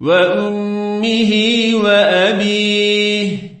وأمه وأبيه